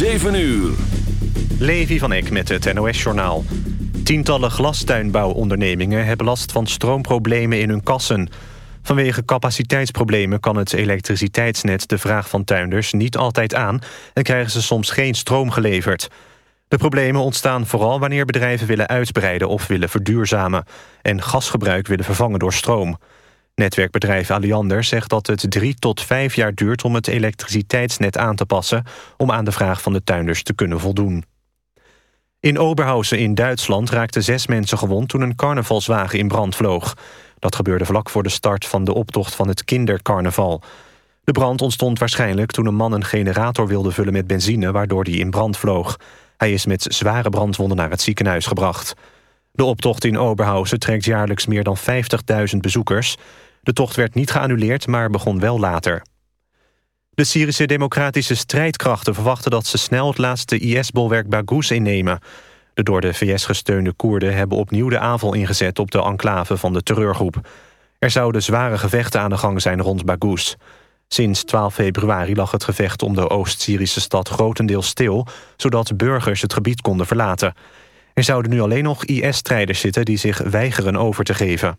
7 uur. Levi van Eck met het NOS-journaal. Tientallen glastuinbouwondernemingen hebben last van stroomproblemen in hun kassen. Vanwege capaciteitsproblemen kan het elektriciteitsnet de vraag van tuinders niet altijd aan... en krijgen ze soms geen stroom geleverd. De problemen ontstaan vooral wanneer bedrijven willen uitbreiden of willen verduurzamen... en gasgebruik willen vervangen door stroom. Netwerkbedrijf Alliander zegt dat het drie tot vijf jaar duurt... om het elektriciteitsnet aan te passen... om aan de vraag van de tuinders te kunnen voldoen. In Oberhausen in Duitsland raakten zes mensen gewond... toen een carnavalswagen in brand vloog. Dat gebeurde vlak voor de start van de optocht van het kindercarnaval. De brand ontstond waarschijnlijk toen een man een generator wilde vullen met benzine... waardoor die in brand vloog. Hij is met zware brandwonden naar het ziekenhuis gebracht. De optocht in Oberhausen trekt jaarlijks meer dan 50.000 bezoekers. De tocht werd niet geannuleerd, maar begon wel later. De Syrische democratische strijdkrachten verwachten dat ze snel het laatste IS-bolwerk Baghouz innemen. De door de VS gesteunde Koerden hebben opnieuw de aanval ingezet op de enclave van de terreurgroep. Er zouden zware gevechten aan de gang zijn rond Baghouz. Sinds 12 februari lag het gevecht om de Oost-Syrische stad grotendeels stil... zodat burgers het gebied konden verlaten. Er zouden nu alleen nog IS-strijders zitten die zich weigeren over te geven.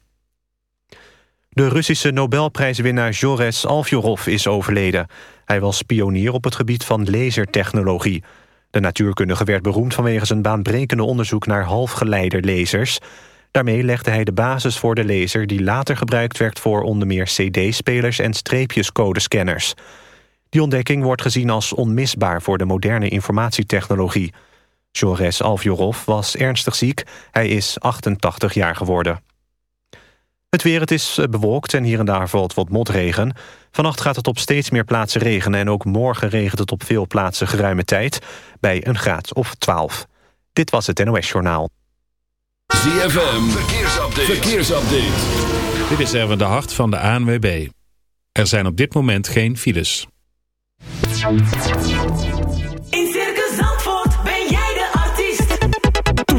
De Russische Nobelprijswinnaar Joris Alfjorov is overleden. Hij was pionier op het gebied van lasertechnologie. De natuurkundige werd beroemd vanwege zijn baanbrekende onderzoek naar halfgeleiderlasers. Daarmee legde hij de basis voor de laser die later gebruikt werd voor onder meer cd-spelers en streepjescodescanners. Die ontdekking wordt gezien als onmisbaar voor de moderne informatietechnologie. Joris Alfjorov was ernstig ziek. Hij is 88 jaar geworden. Het weer, het is eh, bewolkt en hier en daar valt wat motregen. Vannacht gaat het op steeds meer plaatsen regenen... en ook morgen regent het op veel plaatsen geruime tijd... bij een graad of 12. Dit was het NOS Journaal. ZFM, verkeersupdate. verkeersupdate. Dit is Erwin de Hart van de ANWB. Er zijn op dit moment geen files.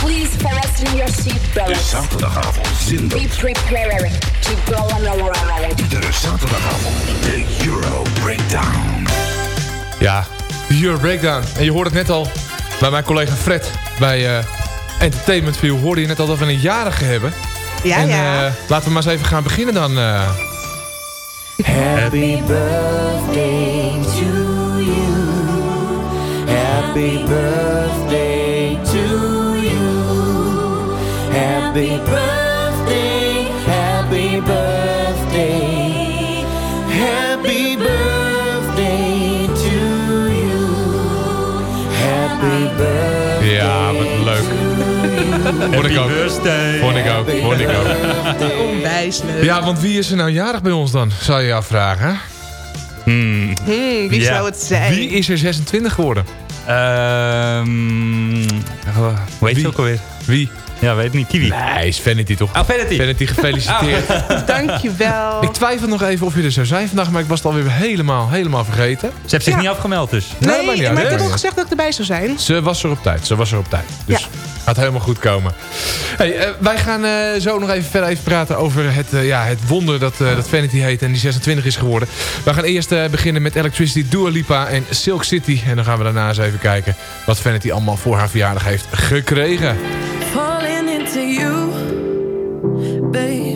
Please fasten your seatbelts. De zaterdagavond zin. Be prepared to go on a ride. Iedere zaterdagavond de Euro Breakdown. Ja, de Euro Breakdown. En je hoort het net al bij mijn collega Fred bij uh, Entertainment View. Hoorde je net al dat we een jarige hebben. Ja, en, ja. Uh, laten we maar eens even gaan beginnen dan. Uh... Happy birthday to you. Happy birthday. Happy birthday, happy birthday, happy birthday to you. Happy birthday. Ja, wat leuk. Vond ik ook. Vond ik ook. Ik ook. Ja, want wie is er nou jarig bij ons dan? Zou je je afvragen. Hmm. hmm wie zou het zijn? Wie is er 26 geworden? Ehm um, hoe wie? het ook alweer? Wie? Ja, weet niet. Kiwi. Nee, is Vanity toch? Ah, Vanity. Vanity, gefeliciteerd. Oh. Dankjewel. Ik twijfel nog even of je er zou zijn vandaag, maar ik was het alweer helemaal, helemaal vergeten. Ze heeft zich niet afgemeld dus. Nee, nee maar, niet, maar ik heb al gezegd dat ik erbij zou zijn. Ze was er op tijd, ze was er op tijd. Dus gaat helemaal goed komen. Hey, eh, wij gaan eh, zo nog even verder even praten over het, eh, ja, het wonder dat, dat Vanity heet en die 26 is geworden. We gaan eerst beginnen met Electricity, Dua Lipa en Silk City. En dan gaan we daarna eens even kijken wat Vanity allemaal voor haar verjaardag heeft gekregen. to you, babe.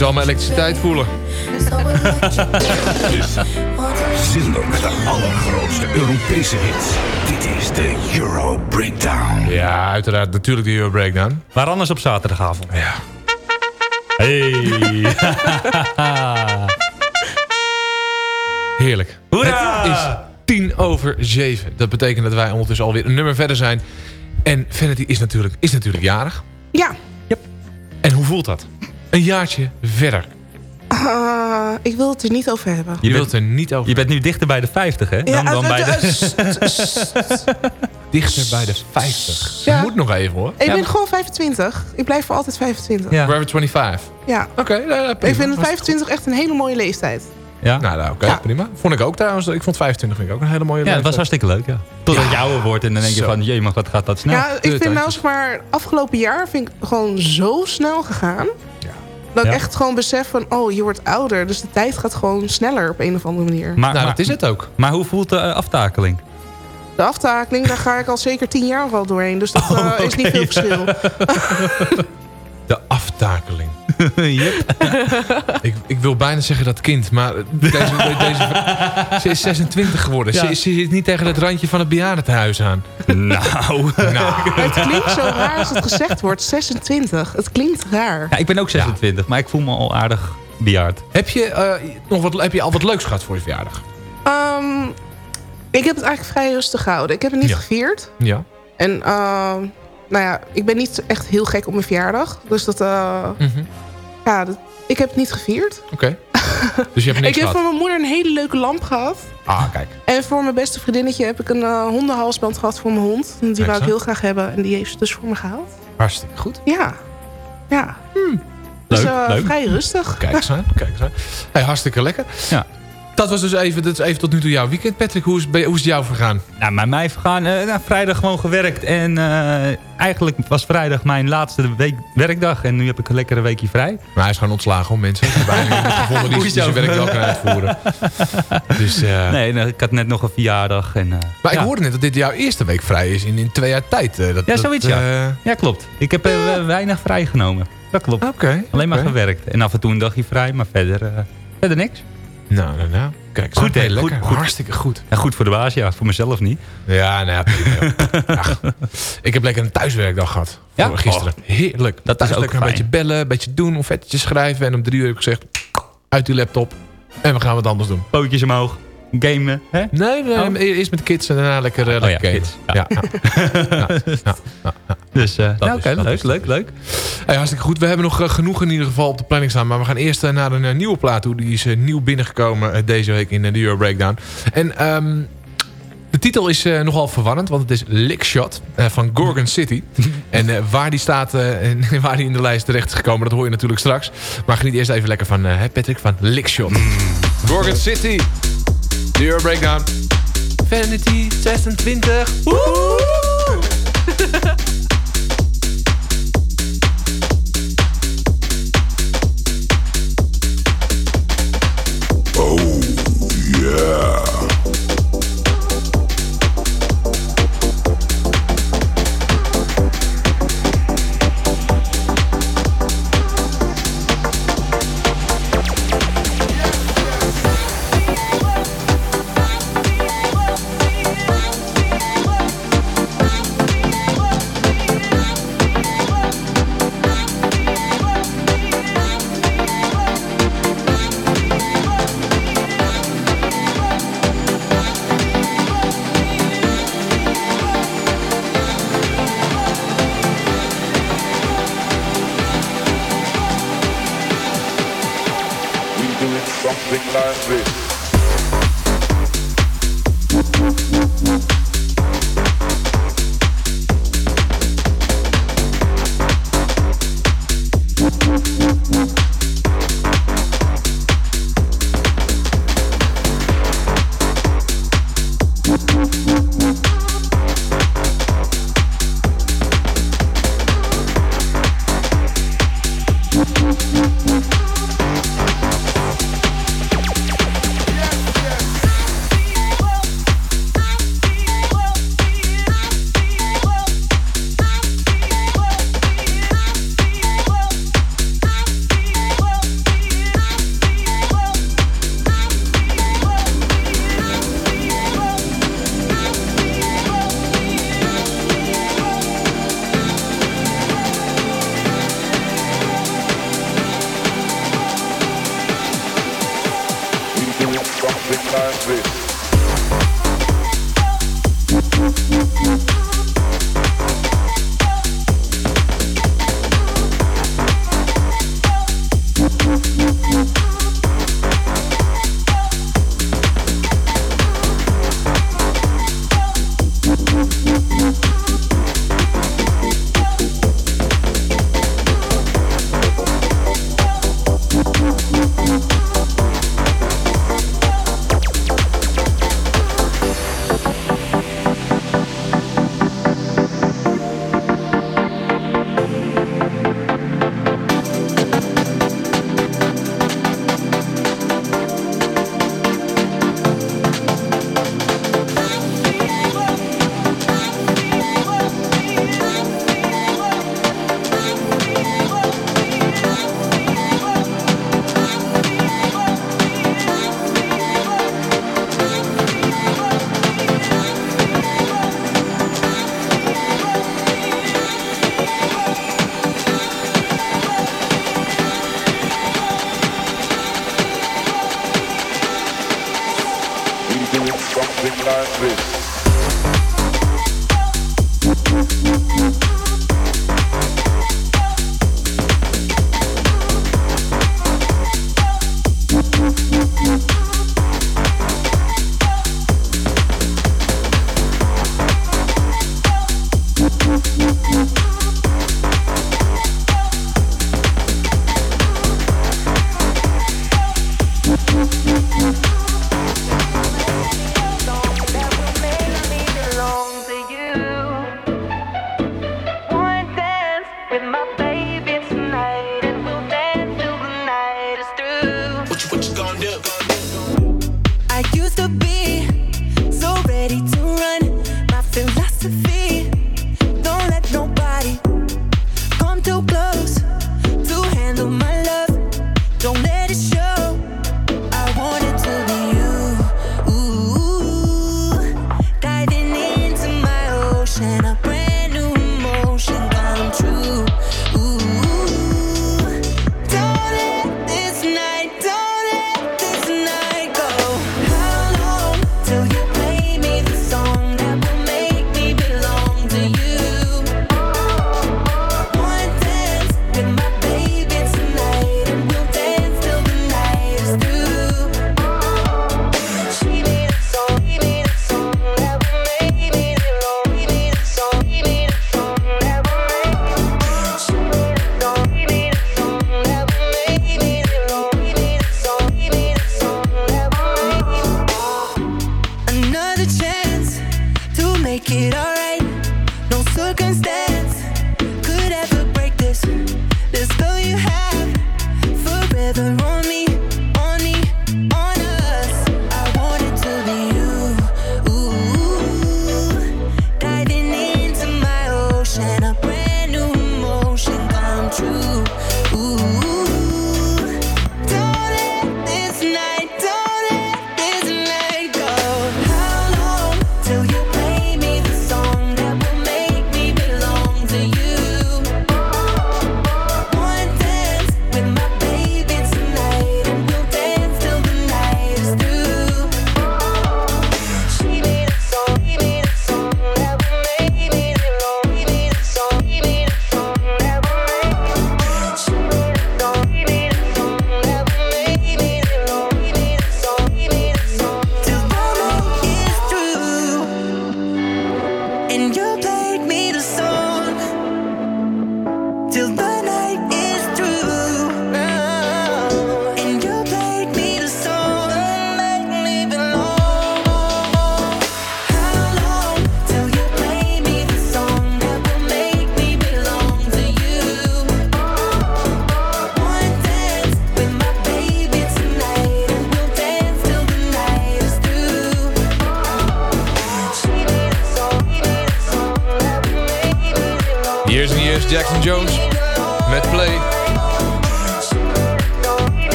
zal mijn elektriciteit voelen. Zinder met de allergrootste Europese hit. Dit is de Euro Breakdown. Ja, uiteraard. Natuurlijk de Euro Breakdown. Waar anders op zaterdagavond. Ja. Hey. Heerlijk. Hoera! Het is tien over zeven. Dat betekent dat wij ondertussen alweer een nummer verder zijn. En Vanity is natuurlijk, is natuurlijk jarig. Ja. Yep. En hoe voelt dat? Een jaartje verder. Ah, ik wil het er niet over hebben. Je, wilt er niet over. Je bent nu dichter bij de 50, hè? Dan, Ja, dan eh, bij de... Dichter bij de 50. Ja. Moet nog even hoor. Ik ben gewoon 25. Ik blijf voor altijd 25. Ja. Forever 25. Ja. Oké, nou, ja, prima. Ik vind Was- 25 echt een hele mooie leeftijd. Ja? Nou, nou oké, Ja. prima. Vond ik ook trouwens. Ik vond 25 vind ik ook een hele mooie ja, dat was leeftijd. hartstikke leuk, ja. Totdat je ouder wordt en dan denk je Zo. van... Jee, maar wat gaat dat snel? Ja, ik vind nou zeg maar afgelopen jaar vind ik gewoon zo snel gegaan. Dat ik Ja. echt gewoon besef van, oh, je wordt ouder. Dus de tijd gaat gewoon sneller op een of andere manier. Maar, Nou, maar, dat is het ook. maar hoe voelt de eh, aftakeling? De aftakeling, daar ga ik al zeker tien jaar al doorheen. Dus dat Oh, eh, is niet veel verschil. De aftakeling. yep. Ik, ik wil bijna zeggen dat kind, maar deze, deze, ze is 26 geworden. Ja. Ze, ze zit niet tegen het randje van het bejaardentehuis aan. Nou... Nou, Het klinkt zo raar als het gezegd wordt, 26. Het klinkt raar. Ja, ik ben ook 26, maar ik voel me al aardig bejaard. heb, je, eh, nog wat, heb je al wat leuks gehad voor je verjaardag? Ehm, ik heb het eigenlijk vrij rustig gehouden. Ik heb het niet Ja. gevierd. Ja. En ehm, nou ja, ik ben niet echt heel gek op mijn verjaardag. Dus dat, eh, Mhm. Ja, dat, ik heb het niet gevierd. Oké. Dus je hebt Ik niks heb gehad? van mijn moeder een hele leuke lamp gehad. Ah, kijk. En voor mijn beste vriendinnetje heb ik een eh, hondenhalsband gehad voor mijn hond. Die Kijk wou ik heel graag hebben. En die heeft ze dus voor me gehaald. Hartstikke goed. Ja. Ja. Dus Leuk, eh, leuk. vrij rustig. Kijk eens aan. Kijk eens aan. Hey, hartstikke lekker. Ja. Dat was dus even, dat is even tot nu toe jouw weekend. Patrick, hoe is, hoe is het jou vergaan? Nou, bij mij vergaan, eh, nou, vrijdag gewoon gewerkt. En eh, eigenlijk was vrijdag mijn laatste week, werkdag. En nu heb ik een lekkere weekje vrij. Maar hij is gewoon ontslagen om mensen. Ik heb eigenlijk iemand gevonden die, die zijn werk wel kan uitvoeren. Dus, eh, Nee, nou, ik had net nog een verjaardag. En, Maar ik ja. hoorde net dat dit jouw eerste week vrij is in, in twee jaar tijd. dat, Ja, dat, zoiets, ja. Ja, klopt. Ik heb weinig vrijgenomen. Dat klopt. Oké. Alleen maar gewerkt. En af en toe een dagje vrij, maar verder, verder niks. Nou, nou, nou. Kijk, Goed, hè? lekker. Goed, goed. Hartstikke goed. En goed voor de baas, ja. Voor mezelf niet. Ja, nou ja. Ach, ik heb lekker een thuiswerkdag gehad. Ja? Gisteren. Heerlijk. Dat is ook lekker een beetje bellen, een beetje doen, een vetje schrijven. En om drie uur heb ik gezegd, uit die laptop. En we gaan wat anders doen. Pootjes omhoog. Gamen. Hè? Nee, nee Oh. eerst met de kids en daarna lekker, uh, ja, lekker gamen. kids. Ja. Ja, ja. Ja, ja, ja. Dus, eh nou, is- oké, dat leuk, is- leuk, leuk. Hey, hartstikke goed. We hebben nog eh, genoeg in ieder geval op de planning staan. Maar we gaan eerst eh, naar een eh, nieuwe plaat toe. Die is eh, nieuw binnengekomen eh, deze week in eh, de Euro Breakdown. En ehm, de titel is eh, nogal verwarrend. Want het is Lickshot eh, van Gorgon City. en eh, waar die staat eh, en waar die in de lijst terecht is gekomen... dat hoor je natuurlijk straks. Maar geniet eerst even lekker van eh, hè, Patrick van Lickshot. Gorgon City. De Euro Breakdown. Vanity 26. Woehoe! like this.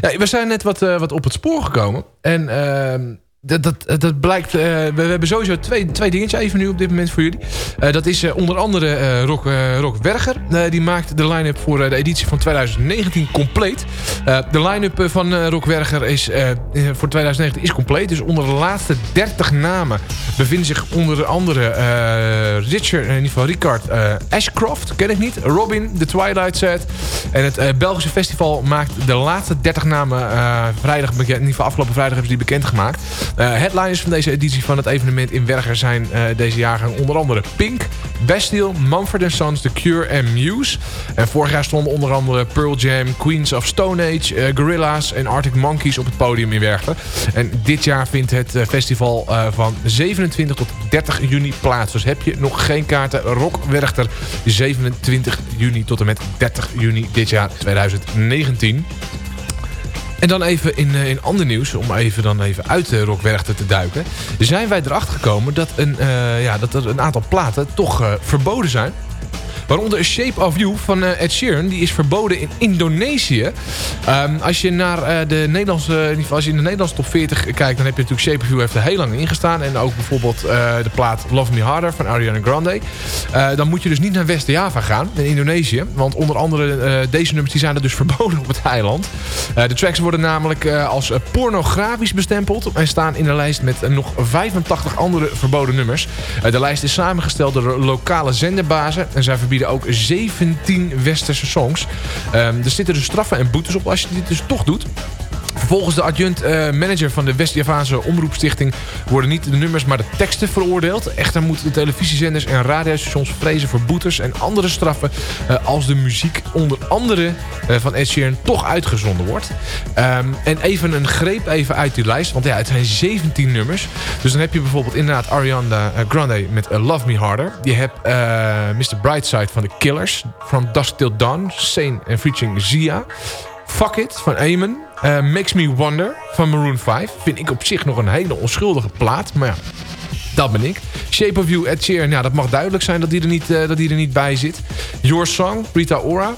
Ja, we zijn net wat, eh, wat op het spoor gekomen. En ehm, dat, dat, dat blijkt... eh, we, hebben sowieso twee, twee dingetjes even nu op dit moment voor jullie. Eh, dat is eh, onder andere Rock, Rock Werger. Die maakt de line-up voor de editie van 2019 compleet. De line-up van Rock Werger is, voor 2019 is compleet. Dus onder de laatste 30 namen bevinden zich onder andere Richard, in ieder geval Richard eh, Ashcroft, ken ik niet. Robin, The Twilight Set. En het Belgische festival maakt de laatste 30 namen vrijdag. In ieder geval afgelopen vrijdag hebben ze die bekendgemaakt. Eh headliners van deze editie van het evenement in Werger zijn eh, deze jaargang onder andere Pink, Bastille, Mumford Sons, The Cure en Muse. En vorig jaar stonden onder andere Pearl Jam, Queens of Stone Age, eh, Gorillaz en Arctic Monkeys op het podium in Werchter. En dit jaar vindt het festival van 27 tot 30 juni plaats. Dus heb je nog geen kaarten, Rock Werchter 27 juni tot en met 30 juni dit jaar 2019. En dan even in, eh, in ander nieuws, om even dan even uit de rockwerchter te duiken. Zijn wij erachter gekomen dat, een, eh, ja, dat er een aantal platen toch eh, verboden zijn. Waaronder Shape of You van eh, Ed Sheeran. Die is verboden in Indonesië. Ehm, als, je naar, eh, de Nederlandse, als je in de Nederlandse top 40 kijkt... dan heb je natuurlijk Shape of You er heel lang in gestaan. En ook bijvoorbeeld eh, de plaat Love Me Harder van Ariana Grande. Dan moet je dus niet naar West-Java gaan, in Indonesië. Want onder andere deze nummers die zijn er dus verboden op het eiland. De tracks worden namelijk als pornografisch bestempeld... en staan in de lijst met nog 85 andere verboden nummers. De lijst is samengesteld door lokale zenderbazen... en zij verbieden ook 17 westerse songs. Ehm, er zitten dus straffen en boetes op als je dit dus toch doet. Volgens de adjunct eh, manager van de West-Javaanse Omroepstichting... worden niet de nummers, maar de teksten veroordeeld. Echter moeten de televisiezenders en radiostations vrezen voor boetes en andere straffen... eh, als de muziek onder andere eh, van Ed Sheeran toch uitgezonden wordt. Ehm, en even een greep even uit die lijst, want ja, het zijn 17 nummers. Dus dan heb je bijvoorbeeld inderdaad Ariana Grande met Love Me Harder. Je hebt Mr. Brightside van The Killers, From Dusk Till Dawn, Sane en featuring Zia... Fuck It van Eamon. Eh, Makes Me Wonder van Maroon 5. Vind ik op zich nog een hele onschuldige plaat. Maar ja, dat ben ik. Shape of You, Ed Sheeran. Ja, dat mag duidelijk zijn dat die er niet, eh, dat die er niet bij zit. Your Song, Rita Ora.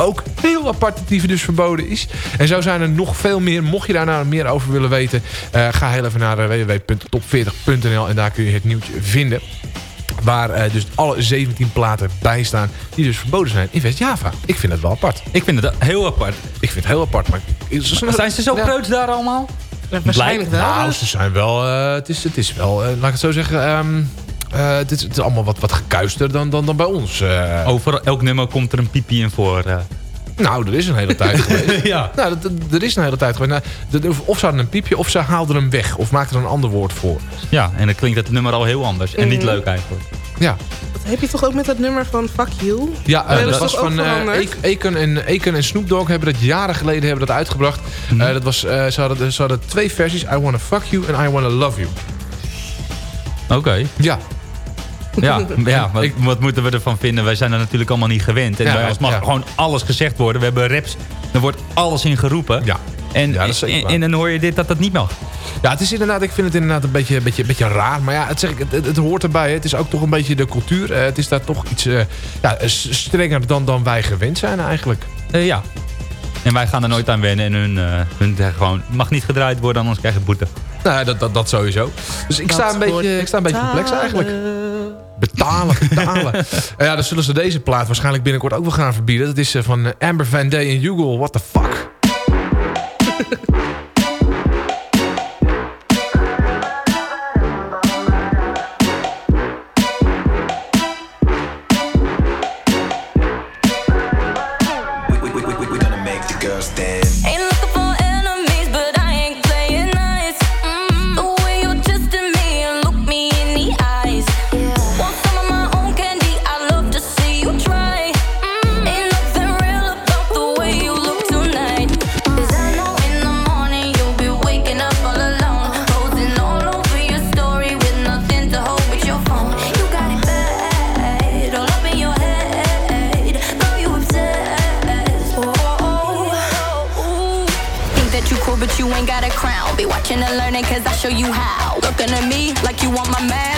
Ook heel apart dat dus verboden is. En zo zijn er nog veel meer. Mocht je daar nou meer over willen weten... eh, ga heel even naar eh, www.top40.nl en daar kun je het nieuwtje vinden. Waar eh, dus alle 17 platen bij staan die dus verboden zijn in West-Java. Ik vind het wel apart. Ik vind het heel apart. Ik vind het heel apart. Maar... Zijn ze zo Ja. preuts daar allemaal? Waarschijnlijk wel. Nou, ze zijn wel... eh, het, is, het is wel, eh, laat ik het zo zeggen... ehm, eh, het, is, het is allemaal wat, wat gekuister dan, dan, dan bij ons. eh. Over elk nummer komt er een piepje in voor. eh. Nou, er is een hele tijd geweest. ja. Nou, er is een hele tijd geweest. Nou, dat- of ze hadden een piepje, of ze haalden hem weg. Of maakten er een ander woord voor. ja, en dan klinkt het nummer al heel anders. En niet Mhm. leuk eigenlijk. Ja, Dat heb je toch ook met dat nummer van Fuck You? ja eh, dat was van eh? Ak- Akon en, Akon en Snoop Dogg hebben dat jaren geleden hebben dat uitgebracht. Eh, dat was, eh, ze, hadden, ze hadden twee versies. I Wanna Fuck You en I Wanna Love You. Oké. Ja. Ja, ja wat, wat moeten we ervan vinden? Wij zijn er natuurlijk allemaal niet gewend. En Ja, bij ons mag ja. gewoon alles gezegd worden. We hebben raps, er wordt alles in geroepen. Ja. En, Ja, dat is zeker en, en dan hoor je dit dat dat niet mag. Ja, het is inderdaad, ik vind het inderdaad een beetje, beetje, beetje raar. Maar ja, het, zeg ik, het, het- hoort erbij. hè. Het is ook toch een beetje de cultuur. Eh, het is daar toch iets eh, ja, strenger dan, dan wij gewend zijn eigenlijk. Eh, ja. En wij gaan er nooit aan wennen. En hun, eh, hun gewoon, mag niet gedraaid worden, anders krijg je boete. Nou, dat, dat, dat sowieso. Dus ik sta een beetje, ik sta een beetje perplex eigenlijk. Betalen, betalen. Ja, dan zullen ze deze plaat waarschijnlijk binnenkort ook wel gaan verbieden. Dat is eh, van eh, Amber Van Day en Hugo. What the fuck? show you how. Looking at me like you want my man.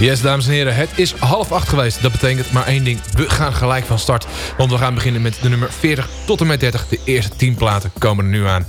Yes, dames en heren, het is half acht geweest. Dat betekent maar één ding. We gaan gelijk van start. Want we gaan beginnen met de nummer 40 tot en met 30. De eerste 10 platen komen er nu aan.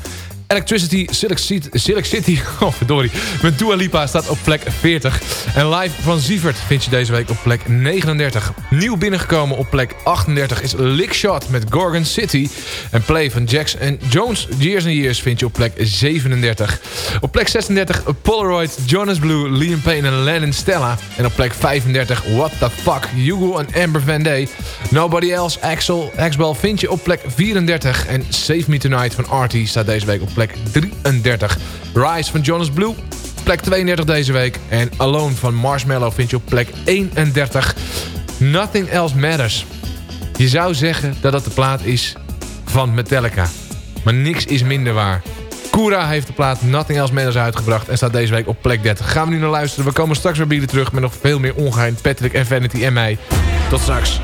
Electricity Silk City, Silk City oh verdorie, met Dua Lipa staat op plek 40. En Live van Sievert vind je deze week op plek 39. Nieuw binnengekomen op plek 38 is Lickshot met Gorgon City. En Play van Jax en Jones Years and Years vind je op plek 37. Op plek 36 Polaroid, Jonas Blue, Liam Payne en Lennon Stella. En op plek 35 What the Fuck, Hugo en Amber Van Day. Nobody Else, Axel, Axbel vind je op plek 34. En Save Me Tonight van Artie staat deze week op plek 33. Rise van Jonas Blue, plek 32 deze week. En Alone van Marshmallow vind je op plek 31. Nothing Else Matters. Je zou zeggen dat dat de plaat is van Metallica. Maar niks is minder waar. Koura heeft de plaat Nothing Else Matters uitgebracht en staat deze week op plek 30. Gaan we nu naar luisteren. We komen straks weer jullie terug met nog veel meer ongeheim. Patrick en Vanity en mij. Tot straks.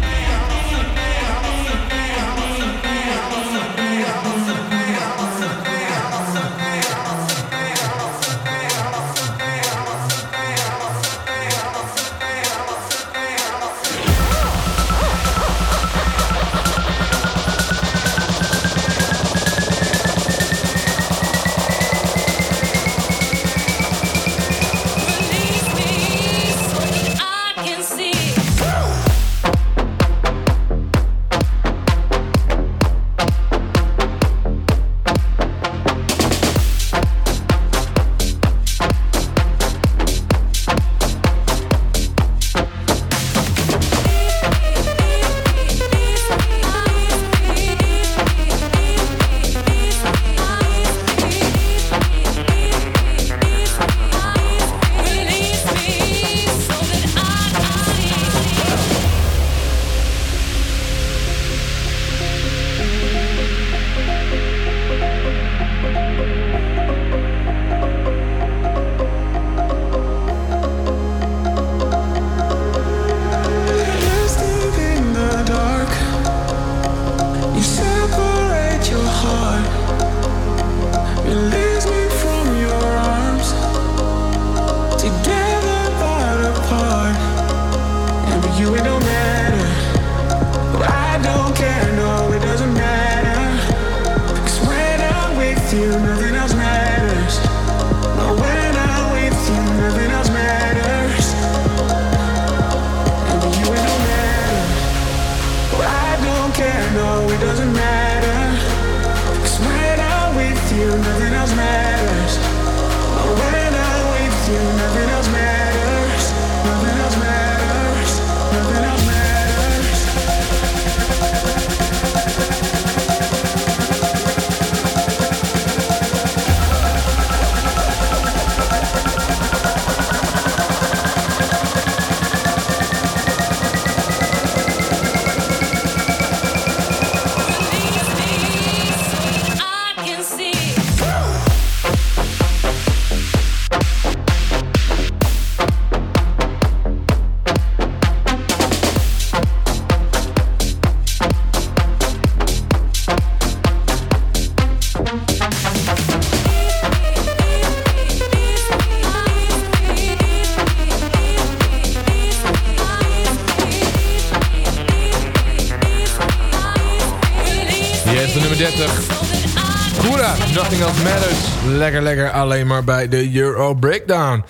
Alleen maar bij de Euro Breakdown.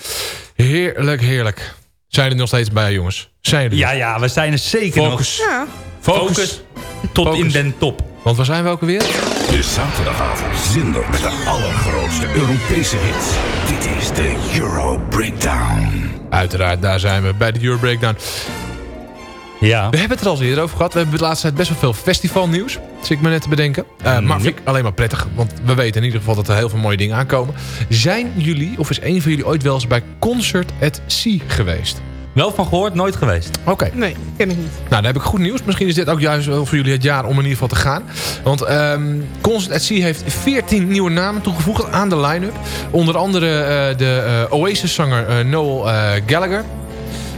Heerlijk, heerlijk. Zijn er nog steeds bij, jongens? Zijn er Ja, ja, we zijn er zeker Focus. nog. Ja. Focus. Focus. Tot Focus. in den top. Want waar zijn we ook alweer? De zaterdagavond zender met de allergrootste Europese hits. Dit is de Euro Breakdown. Uiteraard, daar zijn we bij de Euro Breakdown. Ja. We hebben het er al eens eerder over gehad. We hebben de laatste tijd best wel veel festivalnieuws. Zit ik me net te bedenken. Uh, maar vind ik alleen maar prettig. Want we weten in ieder geval dat er heel veel mooie dingen aankomen. Zijn jullie, of is een van jullie ooit wel eens bij Concert at Sea geweest? Wel van gehoord, nooit geweest. Oké. Nee, ken ik niet. Nou, dan heb ik goed nieuws. Misschien is dit ook juist wel voor jullie het jaar om in ieder geval te gaan. Want ehm Concert at Sea heeft 14 nieuwe namen toegevoegd aan de line-up. Onder andere eh, de eh, Oasis-zanger eh, Noel eh, Gallagher.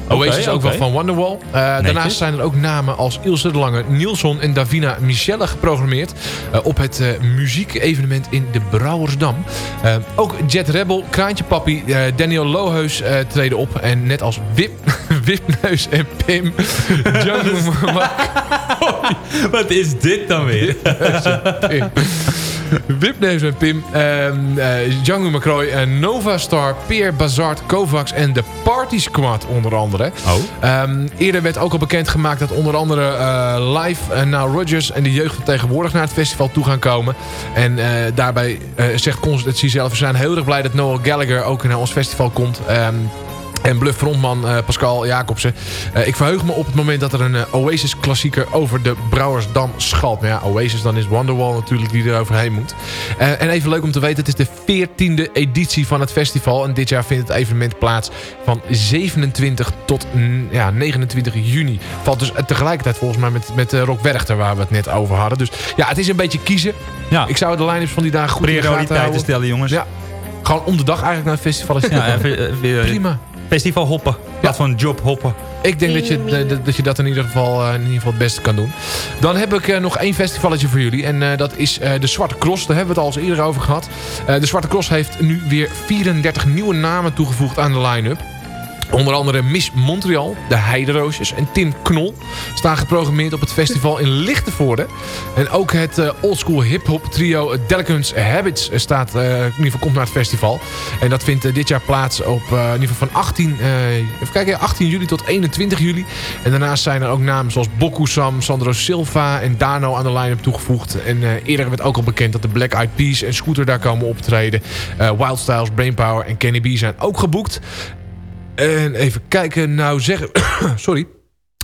Oasis is ook wel van Wonderwall. Eh, daarnaast zijn er ook namen als Ilse de Lange, Nielson en Davina Michelle geprogrammeerd. eh, op het eh muziekevenement in de Brouwersdam. Ook Jet Rebel, Kraantje Papi, Daniel Lohuis eh, treden op. En net als Wip, Wipneus en Pim. Wat is dit dan weer? Wipneus en Pim, ehm, eh, Django McCroy, eh, Nova Star, Peer Bazart, Kovacs en de Party Squad onder andere. Oh. Ehm, eerder werd ook al bekendgemaakt dat onder andere eh, live uh, Now Rogers en de jeugd van tegenwoordig naar het festival toe gaan komen. En eh, daarbij eh, zegt Concert zelf, we zijn heel erg blij dat Noel Gallagher ook naar ons festival komt. Ehm, en Bluff frontman eh, Pascal Jacobsen. Eh, ik verheug me op het moment dat er een eh, Oasis-klassieker over de Brouwersdam schalt. Maar ja, Oasis, dan is Wonderwall natuurlijk die er overheen moet. En even leuk om te weten, het is de 14e editie van het festival. En dit jaar vindt het evenement plaats van 27 tot ja, 29 juni. Valt dus tegelijkertijd volgens mij met, met Rock Werchter, waar we het net over hadden. Dus ja, het is een beetje kiezen. Ja. Ik zou de line-ups van die dagen goed in de gaten Prioriteiten houden. stellen, jongens. Ja, gewoon om de dag eigenlijk naar het festival. Is Ja, even, Prima. Festival hoppen. In plaats van job hoppen. Ik denk dat je, dat- dat je dat in ieder, geval, eh, in ieder geval het beste kan doen. Dan heb ik eh, nog één festivalletje voor jullie. En eh, dat is eh, de Zwarte Cross. Daar hebben we het al eens eerder over gehad. Eh, de Zwarte Cross heeft nu weer 34 nieuwe namen toegevoegd aan de line-up. Onder andere Miss Montreal, de Heideroosjes en Tim Knol staan geprogrammeerd op het festival in Lichtenvoorde. En ook het eh, oldschool hip-hop trio Delicants Habits staat, eh, in ieder geval komt naar het festival. En dat vindt eh, dit jaar plaats op in ieder geval van 18, eh, even kijken, 18 juli tot 21 juli. En daarnaast zijn er ook namen zoals Boku Sam, Sandro Silva en Dano aan de line-up toegevoegd. En eerder werd ook al bekend dat de Black Eyed Peas en Scooter daar komen optreden. Wild Styles, Brainpower en Kenny B zijn ook geboekt. En even kijken, nou zeggen... Sorry.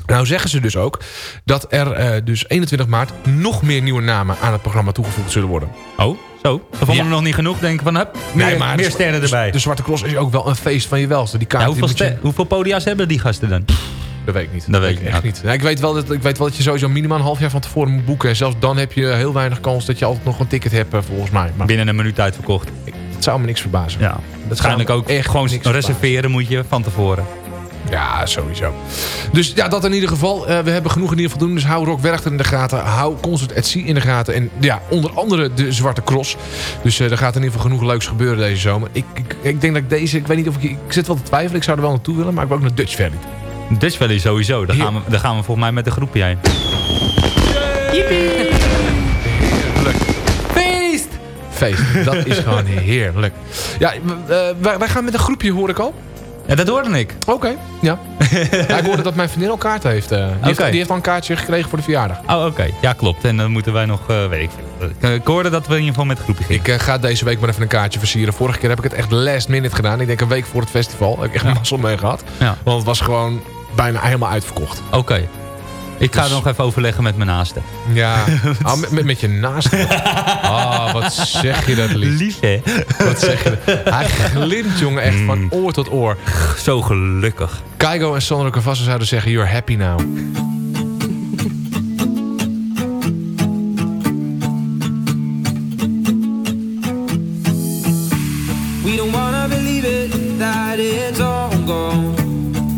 Nou zeggen ze dus ook dat er eh, dus 21 maart nog meer nieuwe namen aan het programma toegevoegd zullen worden. Oh, zo. Ze vonden Ja. we nog niet genoeg. Denken van, hup, meer, meer sterren erbij. De Zwarte Cross is ook wel een feest van je welste. Die kaart Ja, die hoeveel, je- hoeveel podia's hebben die gasten dan? Dat weet ik niet. Dat weet ik echt niet. Ja, ik, weet wel dat, ik weet wel dat je sowieso minimaal een half jaar van tevoren moet boeken. En zelfs dan heb je heel weinig kans dat je altijd nog een ticket hebt, eh, volgens mij. Maar Binnen een minuut uitverkocht. Zou me niks verbazen. Ja. Waarschijnlijk ook echt gewoon verbazen. reserveren moet je van tevoren. Ja, sowieso. Dus ja, dat in ieder geval. Eh, we hebben genoeg in ieder geval doen. Dus hou Rock Werchter in de gaten. Hou Concert at Sea in de gaten. En ja, onder andere de Zwarte Cross. Dus eh, er gaat in ieder geval genoeg leuks gebeuren deze zomer. Ik, ik, ik denk dat ik deze... Ik weet niet of ik... Ik zit wel te twijfelen. Ik zou er wel naartoe willen. Maar ik wil ook naar Dutch Valley. Dutch Valley sowieso. Daar gaan, we, daar gaan we volgens mij met een groepje heen. Heerlijk. Feest! Dat is gewoon heerlijk. Ja, eh, wij, wij gaan met een groepje, hoor ik al. Ja, dat hoorde ik. Oké, ja. ja. Ik hoorde dat mijn vriendin al kaart heeft. eh. die, heeft die heeft al een kaartje gekregen voor de verjaardag. Oh, oké. Ja, klopt. En dan moeten wij nog, eh, weet ik veel. Ik, hoorde dat we in ieder geval met een groepje gingen. Ik ga deze week maar even een kaartje versieren. Vorige keer heb ik het echt last minute gedaan. Ik denk een week voor het festival. Heb ik echt Ja. mazzel mee gehad. Ja. Want het was gewoon bijna helemaal uitverkocht. Oké. Ik ga Dus- nog even overleggen met mijn naasten. Ja, oh, met, met, met je naast. Ah, wat zeg je dat lief. Lief, hè? Wat zeg je dat. Hij glimt, jongen, echt van oor tot oor. Zo gelukkig. Keigo en Sandro Cavasso zouden zeggen, you're happy now. We don't wanna believe it that it's all gone.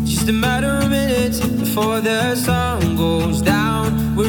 Just a matter of minutes before the sun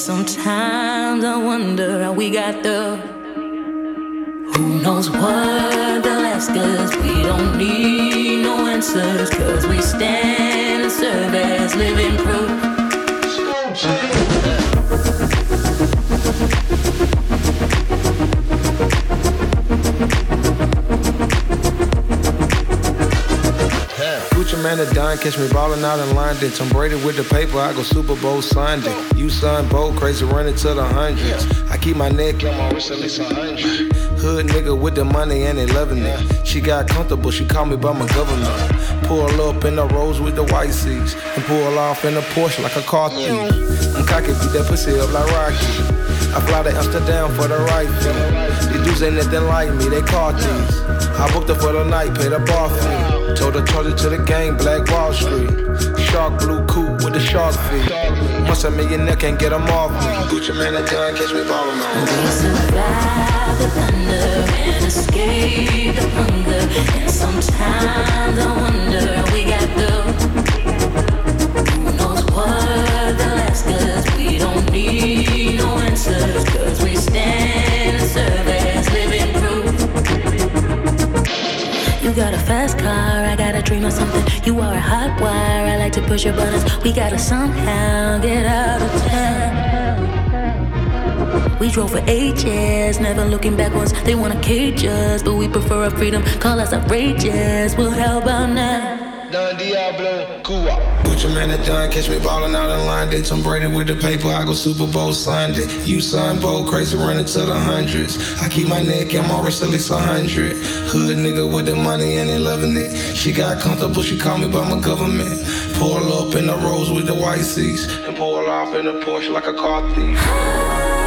sometimes I wonder how we got the. Who knows what they'll ask us? We don't need no answers, cause we stand and serve as living proof. Man dime, catch me ballin' out in London. Tom Brady with the paper, I go Super Bowl Sunday. You son, bold, crazy, running to the hundreds. I keep my neck on my wrist at least a hundred. Hood nigga with the money and they loving it. She got comfortable, she called me by my government. Pull up in the rose with the white seats. And pull off in a Porsche like a car thief. I'm cocky, beat that pussy up like Rocky. I fly to Amsterdam for the right fee. These dudes ain't nothing like me, they car thieves. I booked her for the night, paid a bar fee. Told her, told her to the game, Black Wall Street. Shark blue coupe with the shark feet. Once a millionaire can't get them off me. Gucci man, that time catch me ballin' man. We survive the thunder and escape the hunger. And sometimes I wonder we got the. Who knows what they'll ask us? We don't need no answers, cause we stand got a fast car, I got a dream of something. You are a hot wire, I like to push your buttons. We gotta somehow get out of town. We drove for ages, never looking backwards. They wanna cage us, but we prefer our freedom. Call us outrageous. Well, how about now? Don Diablo, Cuba. Put your man at done, catch me ballin' out in line. Did Tom Brady with the paper, I go Super Bowl Sunday. You son bold, crazy running to the hundreds. I keep my neck and my wrist at least a hundred. Hood nigga with the money and they loving it. She got comfortable, she called me by my government. Pull up in the rose with the white seats. And pull off in a Porsche like a car thief.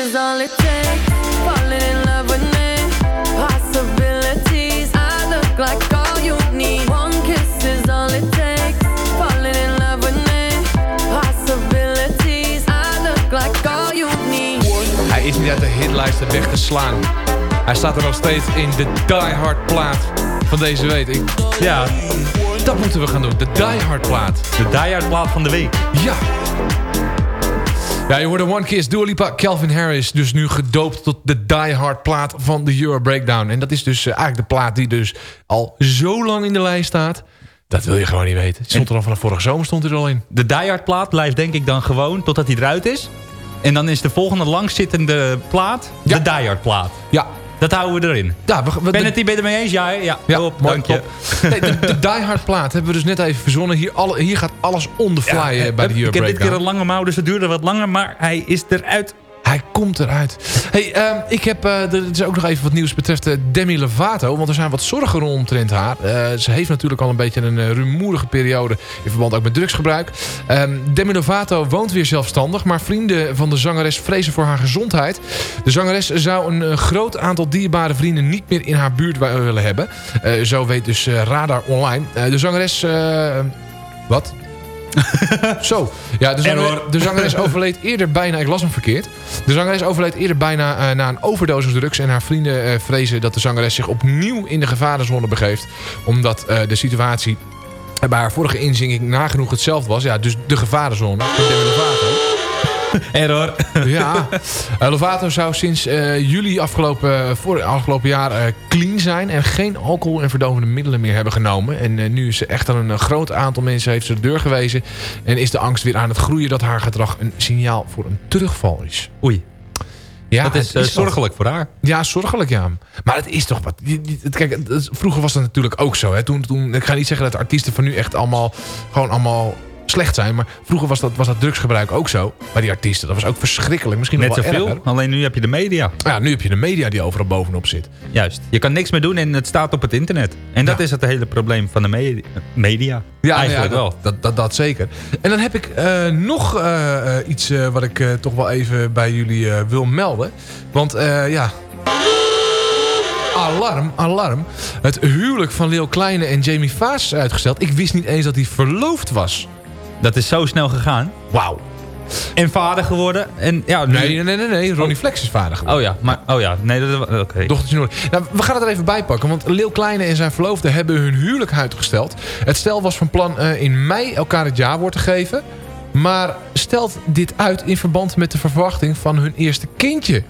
Is all it takes. Falling in love with me. Possibilities, I look like all you need. One kiss is all it takes. Falling in love with me. Possibilities, I look like all you need. Hij is niet uit de hitlijsten weg te slaan. Hij staat er nog steeds in de Die Hard plaat van deze week. Ik, ja, dat moeten we gaan doen. De Die Hard plaat. De Die Hard plaat van de week. Ja. Ja, je hoorde One Kiss, Dua Lipa, Calvin Harris. Dus nu gedoopt tot de Die Hard plaat van de Euro Breakdown. En dat is dus eh, eigenlijk de plaat die dus al zo lang in de lijst staat. Dat wil je gewoon niet weten. Het stond er al vanaf vorige zomer stond hij er al in. De Die Hard plaat blijft denk ik dan gewoon totdat hij eruit is. En dan is de volgende langzittende plaat de Die Hard plaat. Ja. Dat houden we erin. Ja, we, we, Ben het je ermee eens? Ja, ja. Dank je. Nee, de, de Die Hard plaat hebben we dus net even verzonnen. Hier, alle, hier gaat alles on the fly Ja, bij de Euro ik heb dit keer een lange mouw, dus het duurde wat langer, maar hij is eruit. Hij komt eruit. Hey, ehm, ik heb, eh, er is ook nog even wat nieuws betreft eh, Demi Lovato. Want er zijn wat zorgen omtrent haar. Eh, ze heeft natuurlijk al een beetje een rumoerige periode. In verband ook met drugsgebruik. Ehm, Demi Lovato woont weer zelfstandig. Maar vrienden van de zangeres vrezen voor haar gezondheid. De zangeres zou een groot aantal dierbare vrienden niet meer in haar buurt willen hebben. Zo weet dus Radar Online. De zangeres... wat? Zo. Ja, de, zanger, Error. de zangeres overleed eerder bijna... Ik las hem verkeerd. De zangeres overleed eerder bijna eh, na een overdosis drugs. En haar vrienden eh, vrezen dat de zangeres zich opnieuw in de gevarenzone begeeft. Omdat eh, de situatie bij haar vorige inzinging nagenoeg hetzelfde was. Ja, dus de gevarenzone. van Demi Lovato. Error. Ja. Eh, Lovato zou sinds eh, juli afgelopen, voor, afgelopen jaar eh, clean zijn. En geen alcohol en verdovende middelen meer hebben genomen. En eh, nu is ze echt aan een eh, groot aantal mensen heeft ze de deur gewezen. En is de angst weer aan het groeien dat haar gedrag een signaal voor een terugval is. Oei. Ja, dat is, eh, wat. zorgelijk voor haar. Ja, zorgelijk ja. Maar het is toch wat. Kijk, vroeger was dat natuurlijk ook zo. Hè. Toen, toen, ik ga niet zeggen dat de artiesten van nu echt allemaal gewoon allemaal slecht zijn. Maar vroeger was dat, was dat drugsgebruik ook zo. Bij die artiesten. Dat was ook verschrikkelijk. Misschien Net zoveel, erger. alleen nu heb je de media. Ja, nu heb je de media die overal bovenop zit. Juist. Je kan niks meer doen en het staat op het internet. En dat is het hele probleem van de me- media. Ja, Eigenlijk nou ja, wel. Dat, dat, dat, zeker. En dan heb ik eh, nog eh, eh, iets wat ik toch wel even bij jullie wil melden. Want ja... Alarm, alarm. Het huwelijk van Leo Kleine en Jamie Vaas is uitgesteld. Ik wist niet eens dat hij verloofd was. Dat is zo snel gegaan. Wauw. En vader geworden. En, ja, nu... Nee, nee, nee, nee. Ronnie Flex is vader geworden. Oh ja, maar, oh ja. Nee, dat, oké. Dochtertje Noor. Nou, we gaan het er even bij pakken. Want Leeuw Kleine en zijn verloofde hebben hun huwelijk uitgesteld. Het stel was van plan eh, in mei elkaar het jaarwoord te geven. Maar stelt dit uit in verband met de verwachting van hun eerste kindje.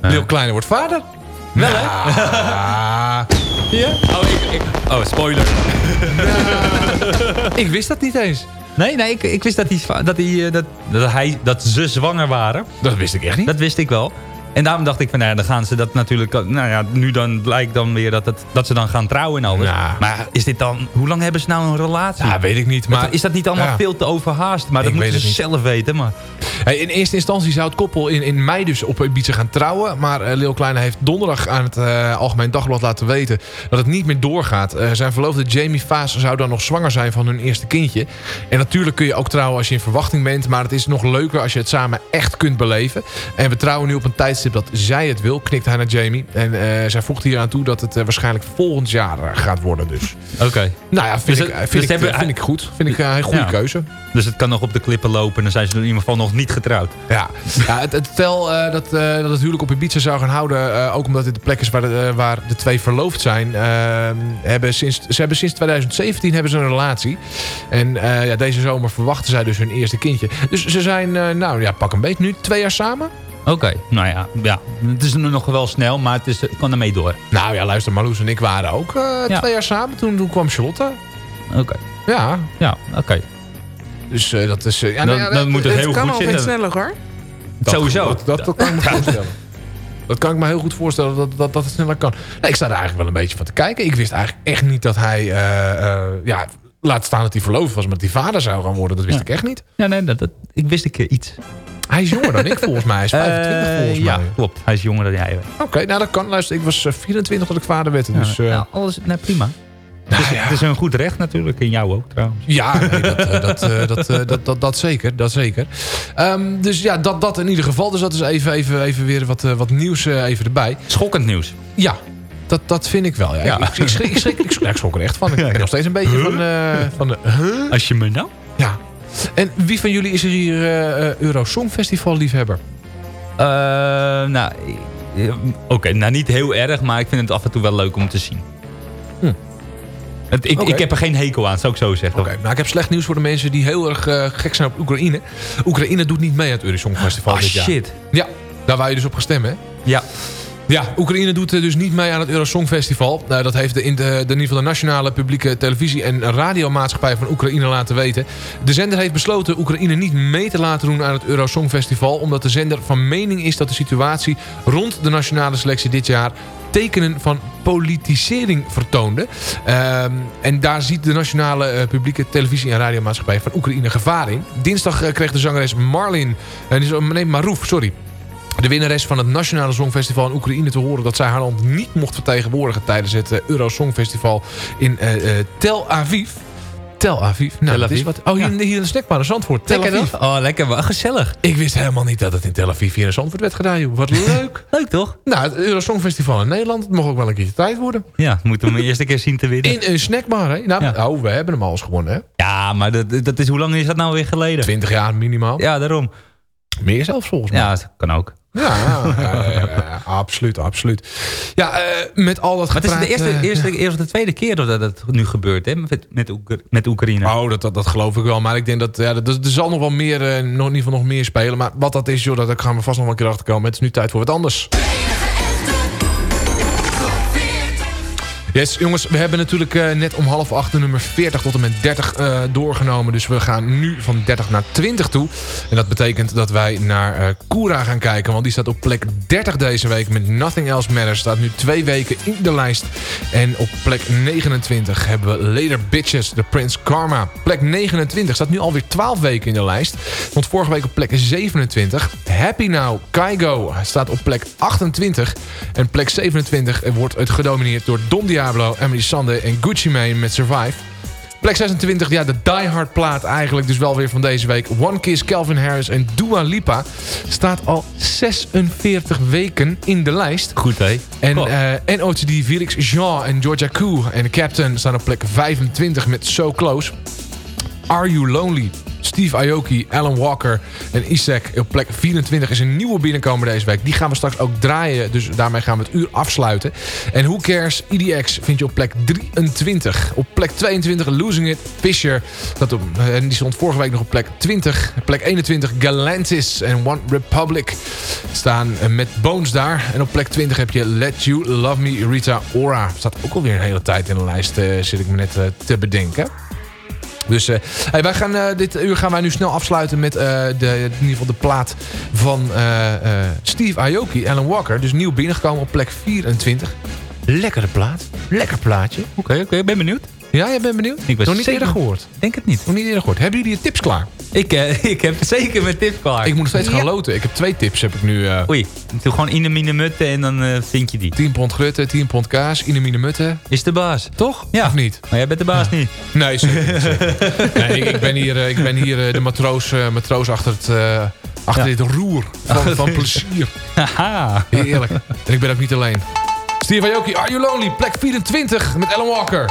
Leeuw Kleine wordt vader. Wel, hè? Ja. Oh, ik, ik, oh, spoiler. ik wist dat niet eens. Nee, nee, ik, ik wist dat, hij, dat, hij, eh, dat, dat, hij, dat ze zwanger waren. Dat wist ik echt niet. Dat wist ik wel. En daarom dacht ik van, nou ja, dan gaan ze dat natuurlijk... Nou ja, nu dan blijkt dan weer dat, het, dat ze dan gaan trouwen en alles. Ja. Maar is dit dan... Hoe lang hebben ze nou een relatie? Ja, weet ik niet. Maar is dat niet allemaal Ja. veel te overhaast? Maar dat moeten ze zelf weten. Maar Hey, in eerste instantie zou het koppel in, in mei dus op Ibiza gaan trouwen. Maar Leo Kleine heeft donderdag aan het eh, Algemeen Dagblad laten weten dat het niet meer doorgaat. Eh, zijn verloofde Jamie Vaas zou dan nog zwanger zijn van hun eerste kindje. En natuurlijk kun je ook trouwen als je in verwachting bent. Maar het is nog leuker als je het samen echt kunt beleven. En we trouwen nu op een tijdstip dat zij het wil, knikt hij naar Jamie. En eh, zij voegt hier aan toe dat het eh, waarschijnlijk volgend jaar eh, gaat worden dus. Oké. Nou ja, vind, Dus ik, het- vind, dus ik, hebben- vind ik goed. Vind ik een goede Ja. keuze. Dus het kan nog op de klippen lopen en dan zijn ze in ieder geval nog niet getrouwd. Ja, ja het, het stel eh, dat, dat het huwelijk op Ibiza zou gaan houden... ook omdat dit de plek is waar de, waar de twee verloofd zijn... eh, hebben sinds, ze hebben sinds 2017 hebben ze een relatie. En ja, deze zomer verwachten zij dus hun eerste kindje. Dus ze zijn, nou ja, pak een beetje nu, twee jaar samen. Oké, nou ja, ja, het is nu nog wel snel, maar het, is, het kan ermee door. Nou ja, luister, Marloes en ik waren ook eh, Ja. twee jaar samen. Toen, toen kwam Charlotte. Oké. Ja, Ja, oké. dus eh, dat is... eh, ja, Dan- nou ja, dan moet het Het heel kan goed zitten. sneller hoor. Dat- Sowieso. Dat, dat, dat kan ik me voorstellen. Dat kan ik me heel goed voorstellen dat, dat, dat het sneller kan. Nee, ik sta er eigenlijk wel een beetje van te kijken. Ik wist eigenlijk echt niet dat hij... ja, laat staan dat hij verloofd was, maar dat hij vader zou gaan worden. Dat wist Ja. ik echt niet. Ja, nee, dat, dat, ik wist een keer iets. Hij is jonger dan ik volgens mij. Hij is 25 Eh, volgens ja, mij. klopt. Hij is jonger dan jij. Oké, nou dat kan. Luister, ik was eh, 24 dat ik vader werd. Dus, eh, nou, alles, nee, prima. het, is, het is een goed recht natuurlijk. In jou ook trouwens. Ja, nee, dat, eh, dat, eh, dat, eh, dat, dat, dat zeker. Dat zeker. Ehm, dus ja, dat, dat in ieder geval. Dus dat is even, even, even weer wat, eh, wat nieuws eh, even erbij. Schokkend nieuws. Ja, dat, dat vind ik wel. Ja. Ja. Ik, ik, schrik, ik, schrik, ik, schrik, ja, ik schrok er echt van. Ik ben nog steeds een beetje van, eh, van de... Huh? Als je me nou... Ja. En wie van jullie is er hier eh, eh, Euro Song Festival liefhebber? Eh, nou, oké, nou niet heel erg, maar ik vind het af en toe wel leuk om te zien. Hm. Het, ik, ik heb er geen hekel aan, zou ik zo zeggen. Oké, nou ik heb slecht nieuws voor de mensen die heel erg gek zijn op Oekraïne. Oekraïne doet niet mee aan het Eurosong Festival Ah, dit jaar. shit. Ja, daar wou je dus op gaan stemmen hè? Ja. Ja, Oekraïne doet dus niet mee aan het Eurosong Festival. Nou, dat heeft de, in de, de, in de nationale publieke televisie- en radiomaatschappij van Oekraïne laten weten. De zender heeft besloten Oekraïne niet mee te laten doen aan het Eurosong Festival. Omdat de zender van mening is dat de situatie rond de nationale selectie dit jaar tekenen van politisering vertoonde. Ehm, en daar ziet de nationale eh, publieke televisie- en radiomaatschappij van Oekraïne gevaar in. Dinsdag eh, kreeg de zangeres Marlin, eh, nee, Marouf, sorry, de winnares van het Nationale Songfestival in Oekraïne te horen... dat zij haar land niet mocht vertegenwoordigen tijdens het eh, Eurosongfestival in eh, eh, Tel Aviv. Tel Aviv. Nou, Tel dat is Aviv. wat. Oh, hier, hier in de snackbar in Zandvoort. Tel Lekker Aviv. Oh, lekker. Wel gezellig. Ik wist helemaal niet dat het in Tel Aviv hier in Zandvoort werd gedaan. Joh. Wat leuk. Leuk toch? nou, het Eurosongfestival in Nederland. Het mag ook wel een keertje tijd worden. Ja, moeten we hem de eerste keer zien te winnen. In een snackbar, hè? Nou, oh, we hebben hem al eens gewonnen, hè? Ja, maar dat, dat is, hoe lang is dat nou weer geleden? 20 jaar minimaal. Ja, daarom. Meer zelfs volgens mij. Ja, dat kan ook. Ja, absoluut, absoluut. Ja, eh, met al dat Maar het is gepraat, de eerste, eh, eerste, eerste de tweede keer dat dat nu gebeurt, hè? Met, met, Oekra- met Oekraïne. Oh, dat, dat, dat geloof ik wel. Maar ik denk dat ja, dat, er zal nog wel meer, eh, nog, in ieder geval nog meer spelen. Maar wat dat is, joh, dat, daar gaan we vast nog wel een keer achter komen. Het is nu tijd voor wat anders. Yes, jongens, we hebben natuurlijk eh, net om half acht de nummer 40 tot en met 30 eh, doorgenomen. Dus we gaan nu van 30 naar 20 toe. En dat betekent dat wij naar Koera gaan kijken. Want die staat op plek 30 deze week met Nothing Else Matters. Staat nu twee weken in de lijst. En op plek 29 hebben we Later Bitches, de Prince Karma. Plek 29 staat nu alweer 12 weken in de lijst. Want vorige week op plek 27. Happy Now, Kaigo staat op plek 28. En plek 27 wordt het gedomineerd door Don Diablo, Emily Sande en Gucci Mane met Survive. Plek 26, ja, de Die Hard plaat eigenlijk dus wel weer van deze week. One Kiss, Calvin Harris en Dua Lipa staat al 46 weken in de lijst. Goed, hè? En, Goh. eh en OTD, Felix Jean en Georgia Koo en Captain staan op plek 25 met So Close. Are You Lonely? Steve Aoki, Alan Walker en Isaac op plek 24 is een nieuwe binnenkomer deze week. Die gaan we straks ook draaien, dus daarmee gaan we het uur afsluiten. En Who Cares? EDX vind je op plek 23. Op plek 22 Losing It, Fisher. Dat op, en die stond vorige week nog op plek 20. Plek 21 Galantis en One Republic staan eh, met Bones daar. En op plek 20 heb je Let You Love Me, Rita Ora. Staat ook alweer een hele tijd in de lijst, eh, zit ik me net eh, te bedenken. Dus eh, wij gaan, eh, dit uur gaan wij nu snel afsluiten met eh, de, in ieder geval de plaat van Steve Aoki, Alan Walker. Dus nieuw binnengekomen op plek 24. Lekkere plaat. Lekker plaatje. Oké, oké, ik ben benieuwd. Ja, jij bent benieuwd? Ik ben Nog niet zeker- eerder gehoord. Denk het niet. Nog niet eerder gehoord. Hebben jullie je tips klaar? Ik, eh, ik heb zeker mijn tip klaar. Ik moet nog steeds gaan loten. Ik heb twee tips heb ik nu. eh Oei, doe gewoon in de mine mutten en dan eh, vind je die. 10 pond grutte, 10 pond kaas, in de mine mutten. Is de baas. Toch? Ja. Of niet? Maar jij bent de baas niet. Nee, zeker niet, zeker. nee, ik, ik ben hier, ik ben hier de matroos, matroos achter, het, achter Ja. dit roer van, van plezier. Haha. Heerlijk. En ik ben ook niet alleen. Steve Aoki, Are You Lonely? Plek 24 met Alan Walker.